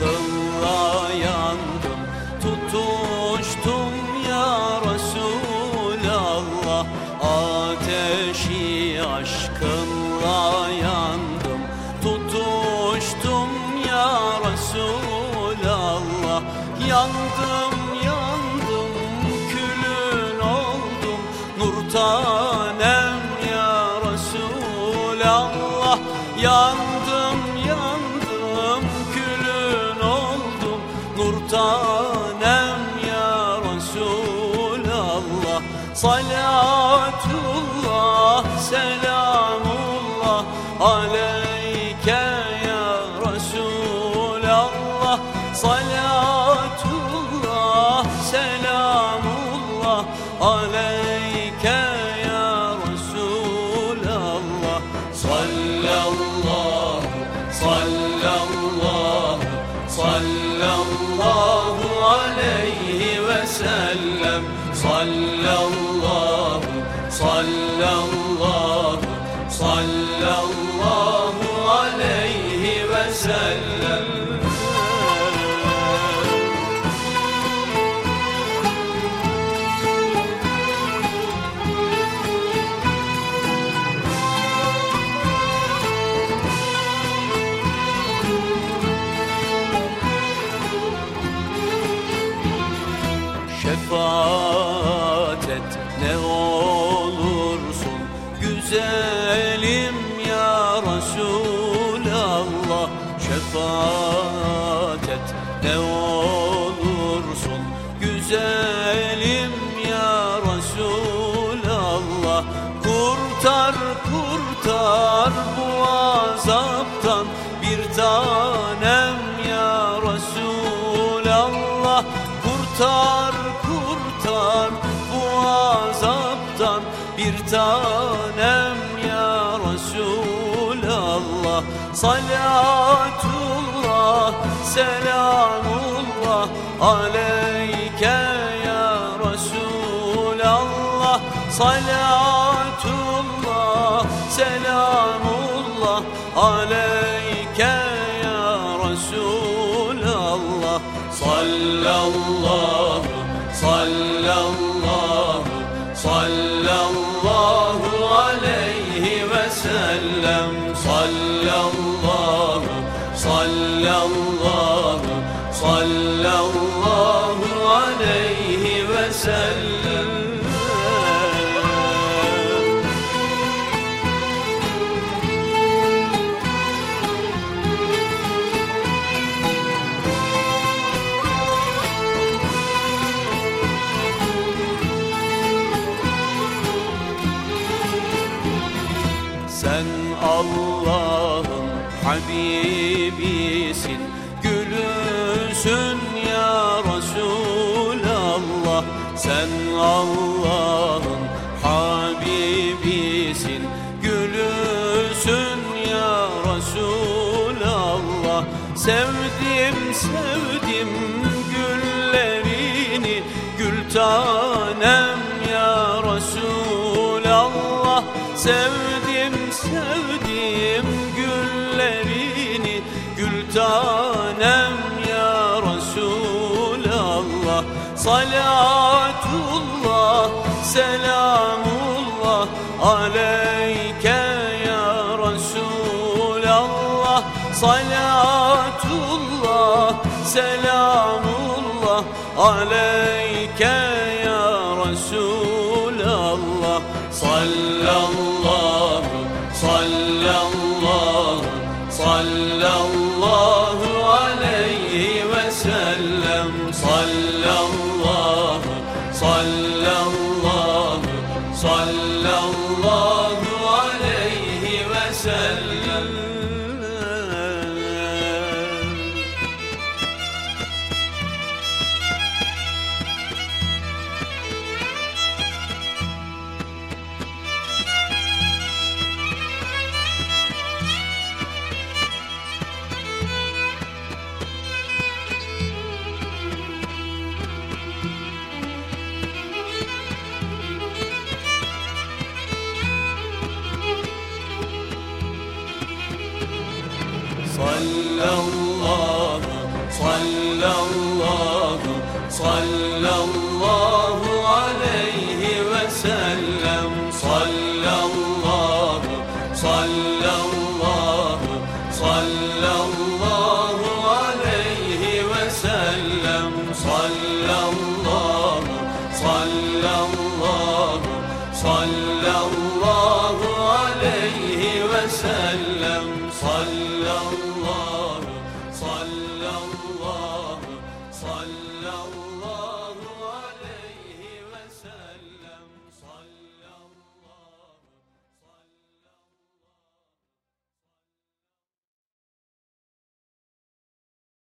Aşkınla yandım tutuştum ya Resulallah. Ateşi aşkınla yandım tutuştum ya Resulallah. Yandım yandım külün oldum nurtan Salatullah selamullah aleyke ya Resulallah. Salatullah selamullah aleyke ya Resulallah. Sallallahu sallallahu sallallahu aleyhi ve sellem Sallallahu sallallahu sallallahu aleyhi ve sellem güzelim ya Resulallah şefaat et ne olursun. Güzelim ya Resulallah kurtar kurtar bu azaptan. Bir tanem ya Resulallah kurtar kurtar bu azaptan. Bir tanem Salatullah selamullah aleyke ya Resulallah. Salatullah selamullah aleyke ya Resulallah. Sallallahu sallallahu sallallahu aleyhi ve sellem. Sen Allah'ın Habibisin Gülüsün ya Resulallah. Sen Allah'ın Habibisin Gülüsün ya Resulallah. Sevdim sevdim güllerini Gül tanem ya Resulallah. Sevdim Salatullah selamullah aleyke ya Resulallah. Salatullah selamullah aleyke ya Resulallah. Sallallahu sallallahu sallallahu sallallahu aleyhi ve sellem. Sallallahu sallallahu sallallahu aleyhi ve sellem. Sallallahu sallallahu sallallahu